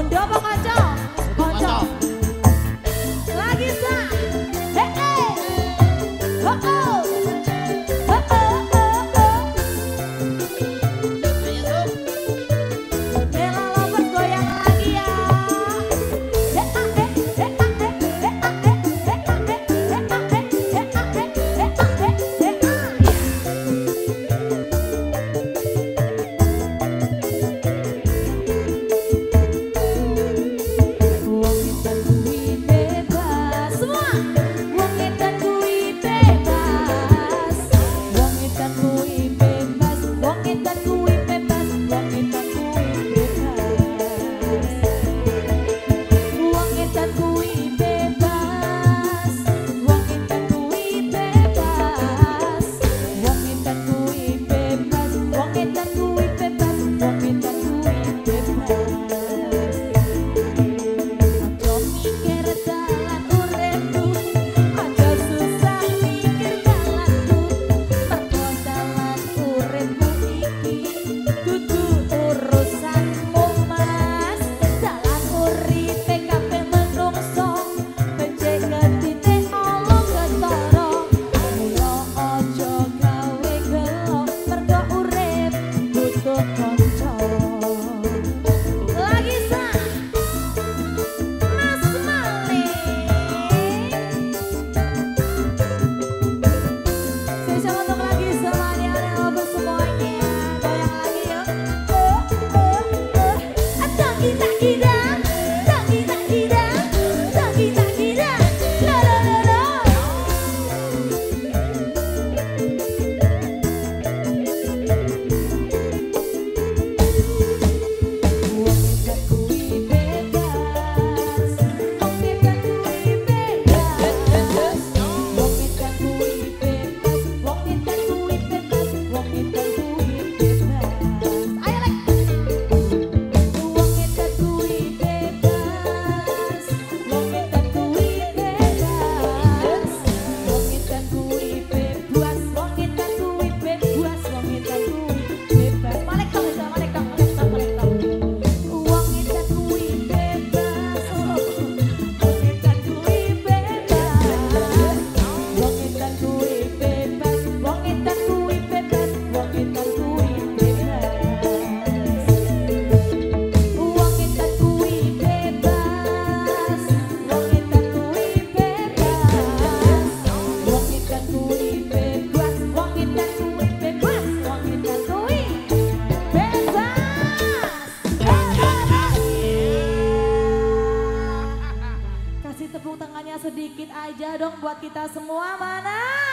Bondo Pengoco kita semua mana?